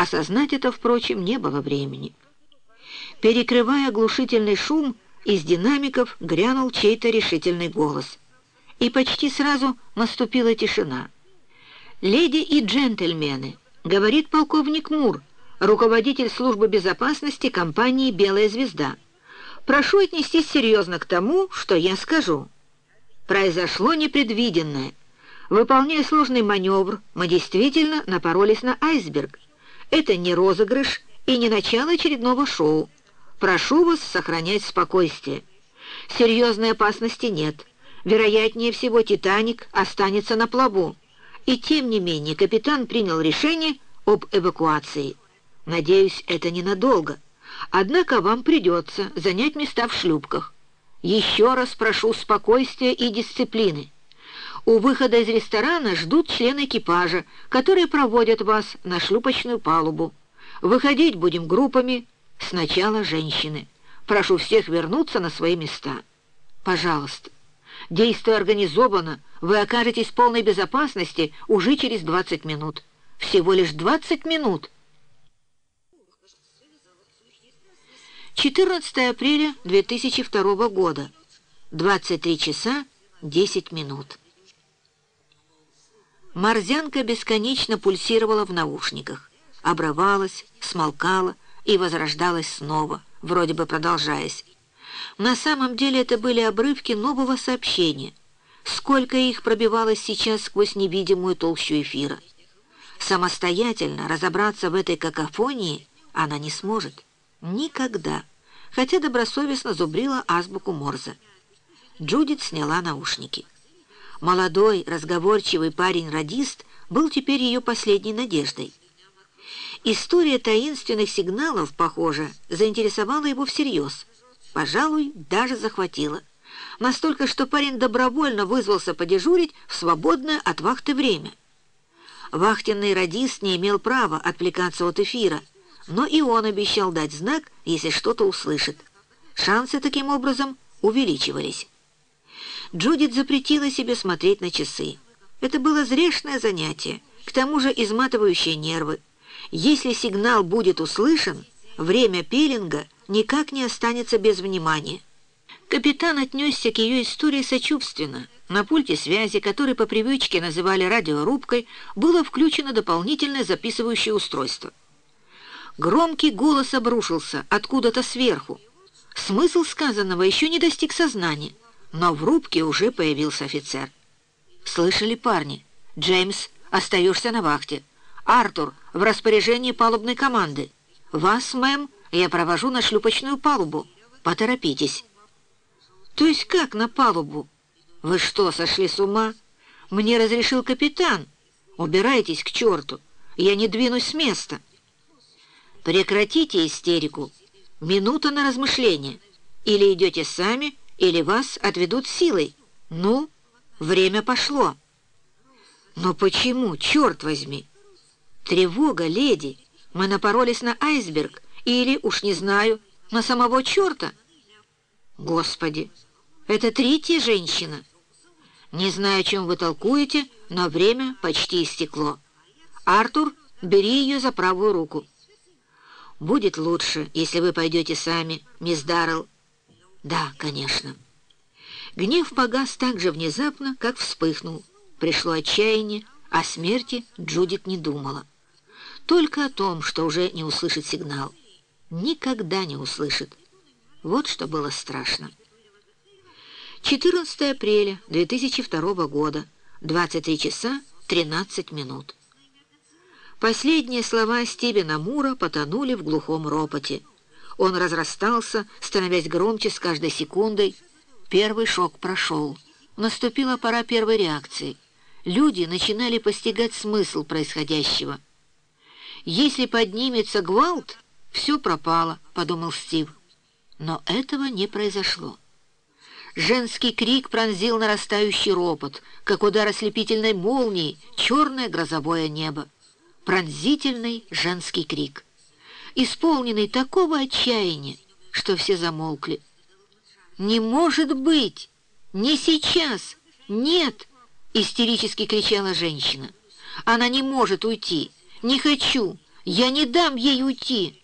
Осознать это, впрочем, не было времени. Перекрывая оглушительный шум, из динамиков грянул чей-то решительный голос. И почти сразу наступила тишина. «Леди и джентльмены», — говорит полковник Мур, руководитель службы безопасности компании «Белая звезда». «Прошу отнестись серьезно к тому, что я скажу. Произошло непредвиденное. Выполняя сложный маневр, мы действительно напоролись на айсберг. Это не розыгрыш и не начало очередного шоу. Прошу вас сохранять спокойствие. Серьезной опасности нет. Вероятнее всего, «Титаник» останется на плаву. И тем не менее капитан принял решение об эвакуации. Надеюсь, это ненадолго. Однако вам придется занять места в шлюпках. Еще раз прошу спокойствия и дисциплины. У выхода из ресторана ждут члены экипажа, которые проводят вас на шлюпочную палубу. Выходить будем группами, Сначала женщины. Прошу всех вернуться на свои места. Пожалуйста. Действуя организованно, вы окажетесь в полной безопасности уже через 20 минут. Всего лишь 20 минут. 14 апреля 2002 года. 23 часа 10 минут. Морзянка бесконечно пульсировала в наушниках, обрывалась, смолкала, и возрождалась снова, вроде бы продолжаясь. На самом деле это были обрывки нового сообщения. Сколько их пробивалось сейчас сквозь невидимую толщу эфира. Самостоятельно разобраться в этой какофонии она не сможет. Никогда. Хотя добросовестно зубрила азбуку Морзе. Джудит сняла наушники. Молодой, разговорчивый парень-радист был теперь ее последней надеждой. История таинственных сигналов, похоже, заинтересовала его всерьез. Пожалуй, даже захватила. Настолько, что парень добровольно вызвался подежурить в свободное от вахты время. Вахтенный радист не имел права отвлекаться от эфира, но и он обещал дать знак, если что-то услышит. Шансы таким образом увеличивались. Джудит запретила себе смотреть на часы. Это было зрешное занятие, к тому же изматывающее нервы. Если сигнал будет услышан, время пилинга никак не останется без внимания. Капитан отнесся к ее истории сочувственно. На пульте связи, который по привычке называли радиорубкой, было включено дополнительное записывающее устройство. Громкий голос обрушился откуда-то сверху. Смысл сказанного еще не достиг сознания, но в рубке уже появился офицер. «Слышали парни? Джеймс, остаешься на вахте». Артур в распоряжении палубной команды. Вас, мэм, я провожу на шлюпочную палубу. Поторопитесь». «То есть как на палубу? Вы что, сошли с ума? Мне разрешил капитан. Убирайтесь к черту, я не двинусь с места». «Прекратите истерику. Минута на размышление. Или идете сами, или вас отведут силой. Ну, время пошло». «Но почему, черт возьми?» «Тревога, леди! Мы напоролись на айсберг или, уж не знаю, на самого черта!» «Господи! Это третья женщина!» «Не знаю, чем вы толкуете, но время почти истекло. Артур, бери ее за правую руку». «Будет лучше, если вы пойдете сами, мисс Даррелл». «Да, конечно». Гнев погас так же внезапно, как вспыхнул. Пришло отчаяние, о смерти Джудит не думала. Только о том, что уже не услышит сигнал. Никогда не услышит. Вот что было страшно. 14 апреля 2002 года, 23 часа 13 минут. Последние слова Стивена Мура потонули в глухом ропоте. Он разрастался, становясь громче с каждой секундой. Первый шок прошел. Наступила пора первой реакции. Люди начинали постигать смысл происходящего. «Если поднимется гвалт, все пропало», — подумал Стив. Но этого не произошло. Женский крик пронзил нарастающий ропот, как удар ослепительной молнии, черное грозовое небо. Пронзительный женский крик, исполненный такого отчаяния, что все замолкли. «Не может быть! Не сейчас! Нет!» — истерически кричала женщина. «Она не может уйти!» «Не хочу! Я не дам ей уйти!»